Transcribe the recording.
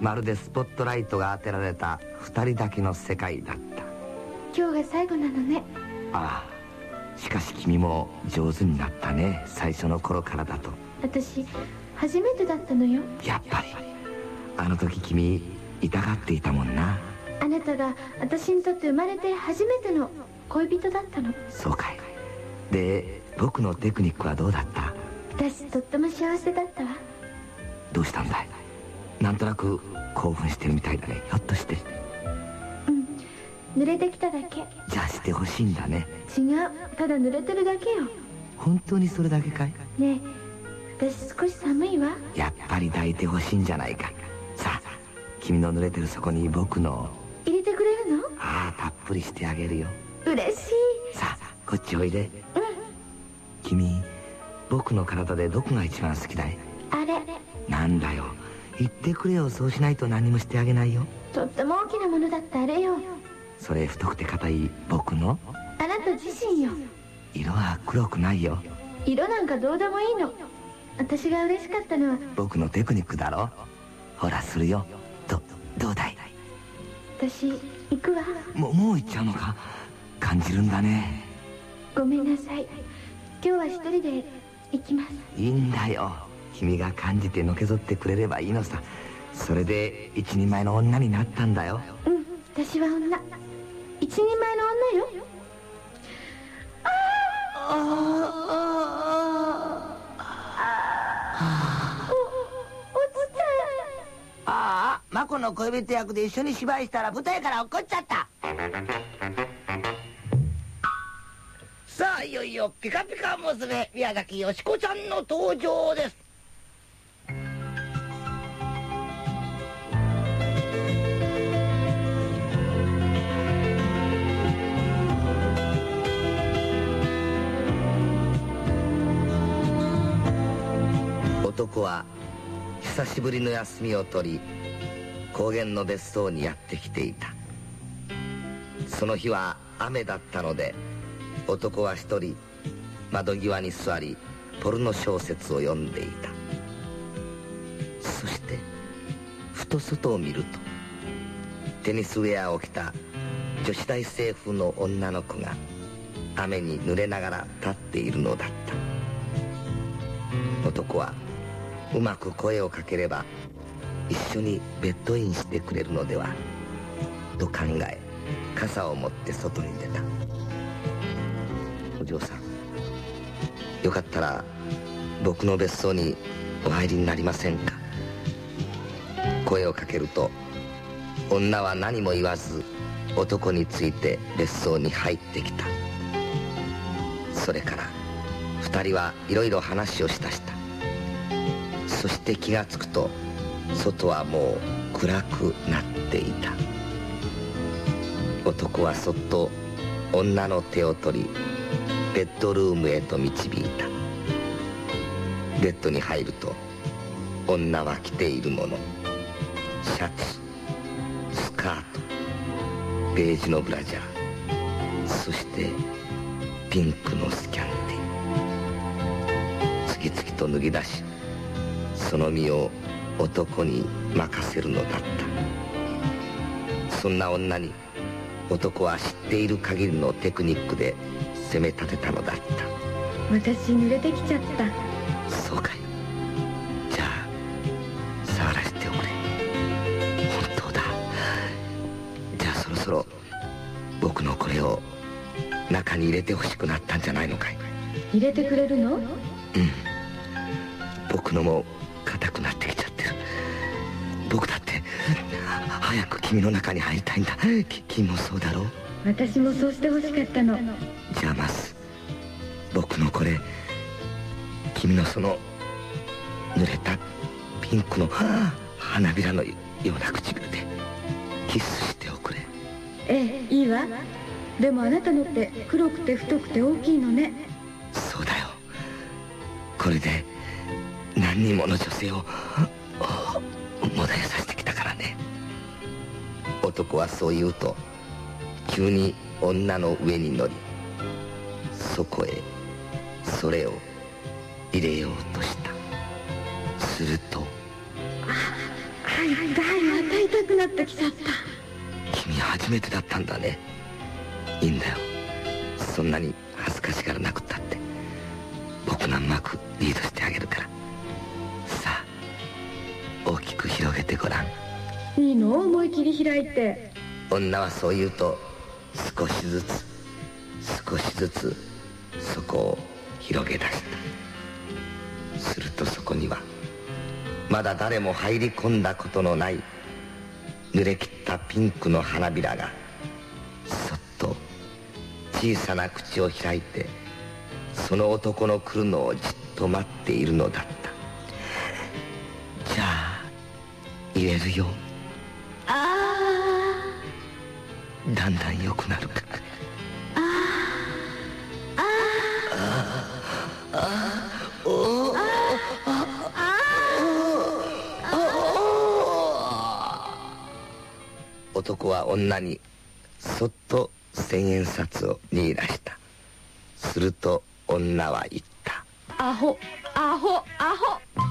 まるでスポットライトが当てられた二人だけの世界だった。今日が最後なのね。ああしかし君も上手になったね最初の頃からだと。私初めてだったのよ。やっぱりあの時君痛がっていたもんな。あなたが私にとって生まれて初めての恋人だったの。そうかい。で僕のテクニックはどうだった？私とっても幸せだったわ。どうしたんだい？なんとなく興奮してるみたいだね。ひょっとして。うん。濡れてきただけ。じゃあしてほしいんだね。違う。ただ濡れてるだけよ。本当にそれだけかい？ねえ。私少し寒いわ。やっぱり抱いてほしいんじゃないか。さあ君の濡れてるそこに僕の。入れてくれるの？ああたっぷりしてあげるよ。嬉しい。さあこっちおいで。うん。君僕の体でどこが一番好きだい？あれ。なんだよ言ってくれよそうしないと何もしてあげないよ。とっても大きなものだってあれよ。それ太くて硬い僕の？あなた自身よ。色は黒くないよ。色なんかどうでもいいの。私が嬉しかったのは。僕のテクニックだろ？ほらするよ。どどうだい？私行くわ。ももう行っちゃうのか？感じるんだね。ごめんなさい。今日は一人で行きます。いいんだよ君が感じてのけぞってくれればいいのさ。それで一人前の女になったんだよ。うん私は女。一人前の女よ。ああマコの恋人役で一緒に芝居したら舞台から落っこっちゃったさあいよいよピカピカ娘宮崎よしこちゃんの登場です男は久しぶりの休みを取り高原の別荘にやってきていた。その日は雨だったので男は一人窓際に座りポルノ小説を読んでいた。そしてふと外を見るとテニスウェアを着た女子大生風の女の子が雨に濡れながら立っているのだった。男はうまく声をかければ一緒にベッドインしてくれるのではと考え傘を持って外に出た。お嬢さんよかったら僕の別荘にお入りになりませんか？声をかけると女は何も言わず男について別荘に入ってきた。それから二人はいろいろ話をしたしたそして気がつくと外はもう暗くなっていた。男はそっと女の手を取りベッドルームへと導いた。ベッドに入ると女は着ているものシャツスカートベージュのブラジャーそしてピンクのスキャンティ次々と脱ぎ出しその身を男に任せるのだった。そんな女に男は知っている限りのテクニックで攻め立てたのだった。私濡れてきちゃった。そうかいじゃあ触らせておくれ。本当だ。じゃあそろそろ僕のこれを中に入れてほしくなったんじゃないのかい。入れてくれるの？僕のも硬くなってきちゃってる。僕だって早く君の中に入りたいんだ。き君もそうだろう？私もそうしてほしかったの。じゃあまず僕のこれ君のその濡れたピンクの花びらのような唇でキスしておくれ。ええいいわ。でもあなたのって黒くて太くて大きいのね。そうだよ。これで何人もの女性をもだえさせてきたからね。男はそう言うと急に女の上に乗りそこへそれを入れようとした。するとはいだよた痛くなってきちゃった君初めてだったんだねいいんだよそんなに恥ずかしがらなくったって僕がうまくリードしてあげるから大きく広げてごらん。いいの思い切り開いて。女はそう言うと少しずつ少しずつそこを広げ出した。するとそこにはまだ誰も入り込んだことのない濡れ切ったピンクの花びらがそっと小さな口を開いてその男の来るのをじっと待っているのだった入れるよ。あだんだん良くなる。から男は女にそっと千円札を握らしたすると女は言ったあアホアホアホ